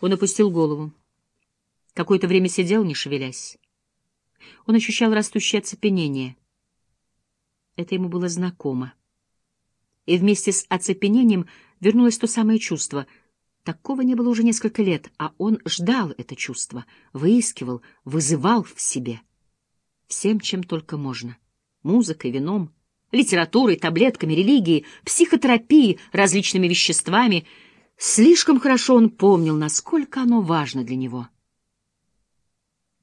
Он опустил голову. Какое-то время сидел, не шевелясь. Он ощущал растущее оцепенение. Это ему было знакомо. И вместе с оцепенением вернулось то самое чувство. Такого не было уже несколько лет, а он ждал это чувство, выискивал, вызывал в себе. Всем, чем только можно. Музыкой, вином, литературой, таблетками, религией, психотерапией, различными веществами. Слишком хорошо он помнил, насколько оно важно для него.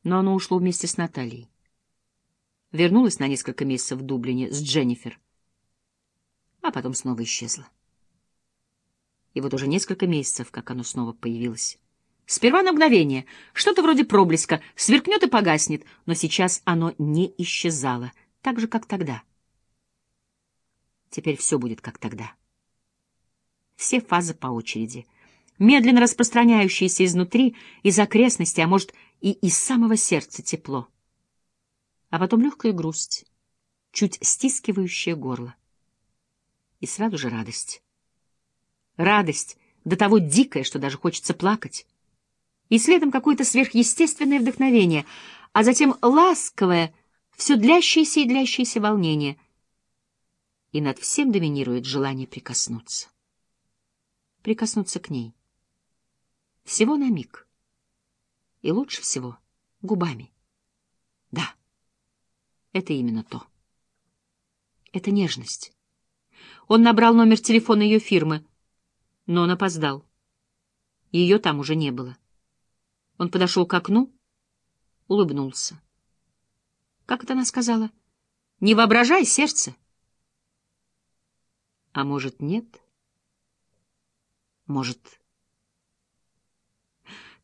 Но оно ушло вместе с Натальей. Вернулась на несколько месяцев в Дублине с Дженнифер, а потом снова исчезла. И вот уже несколько месяцев, как оно снова появилось. Сперва на мгновение, что-то вроде проблеска, сверкнет и погаснет, но сейчас оно не исчезало, так же, как тогда. Теперь все будет как тогда. Все фазы по очереди, медленно распространяющиеся изнутри, из окрестностей, а может и из самого сердца тепло. А потом легкая грусть, чуть стискивающая горло. И сразу же радость. Радость до того дикая, что даже хочется плакать. И следом какое-то сверхъестественное вдохновение, а затем ласковое, все длящееся и длящееся волнение — и над всем доминирует желание прикоснуться. Прикоснуться к ней. Всего на миг. И лучше всего губами. Да, это именно то. Это нежность. Он набрал номер телефона ее фирмы, но он опоздал. Ее там уже не было. Он подошел к окну, улыбнулся. Как это она сказала? «Не воображай, сердце!» А может, нет? Может...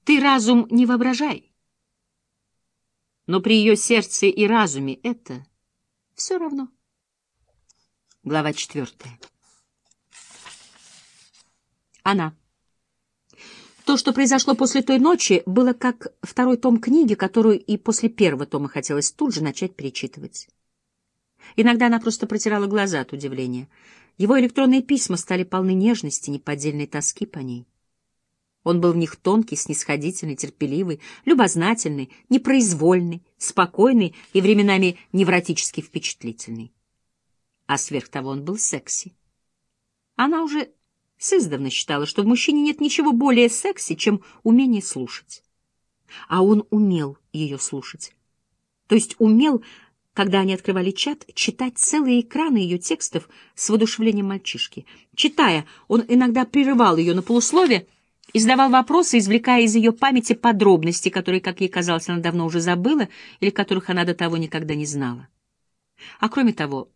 Ты разум не воображай. Но при ее сердце и разуме это все равно. Глава четвертая. Она. То, что произошло после той ночи, было как второй том книги, которую и после первого тома хотелось тут же начать перечитывать. Иногда она просто протирала глаза от удивления — его электронные письма стали полны нежности, неподдельной тоски по ней. Он был в них тонкий, снисходительный, терпеливый, любознательный, непроизвольный, спокойный и временами невротически впечатлительный. А сверх того он был секси. Она уже с издавна считала, что в мужчине нет ничего более секси, чем умение слушать. А он умел ее слушать. То есть умел когда они открывали чат, читать целые экраны ее текстов с воодушевлением мальчишки. Читая, он иногда прерывал ее на полуслове и задавал вопросы, извлекая из ее памяти подробности, которые, как ей казалось, она давно уже забыла или которых она до того никогда не знала. А кроме того,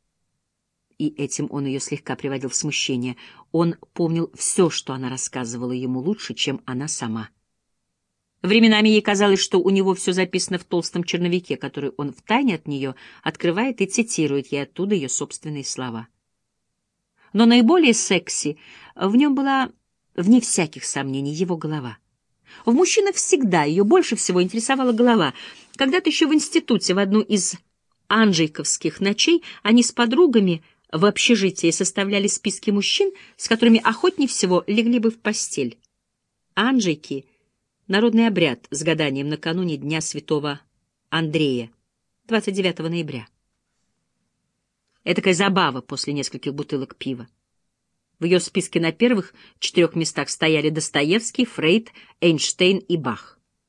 и этим он ее слегка приводил в смущение, он помнил все, что она рассказывала ему лучше, чем она сама. Временами ей казалось, что у него все записано в толстом черновике, который он втайне от нее открывает и цитирует ей оттуда ее собственные слова. Но наиболее секси в нем была, вне всяких сомнений, его голова. В мужчинах всегда ее больше всего интересовала голова. Когда-то еще в институте в одну из анжейковских ночей они с подругами в общежитии составляли списки мужчин, с которыми охотнее всего легли бы в постель. Анжейки — Народный обряд с гаданием накануне Дня Святого Андрея, 29 ноября. Этакая забава после нескольких бутылок пива. В ее списке на первых четырех местах стояли Достоевский, Фрейд, Эйнштейн и Бах.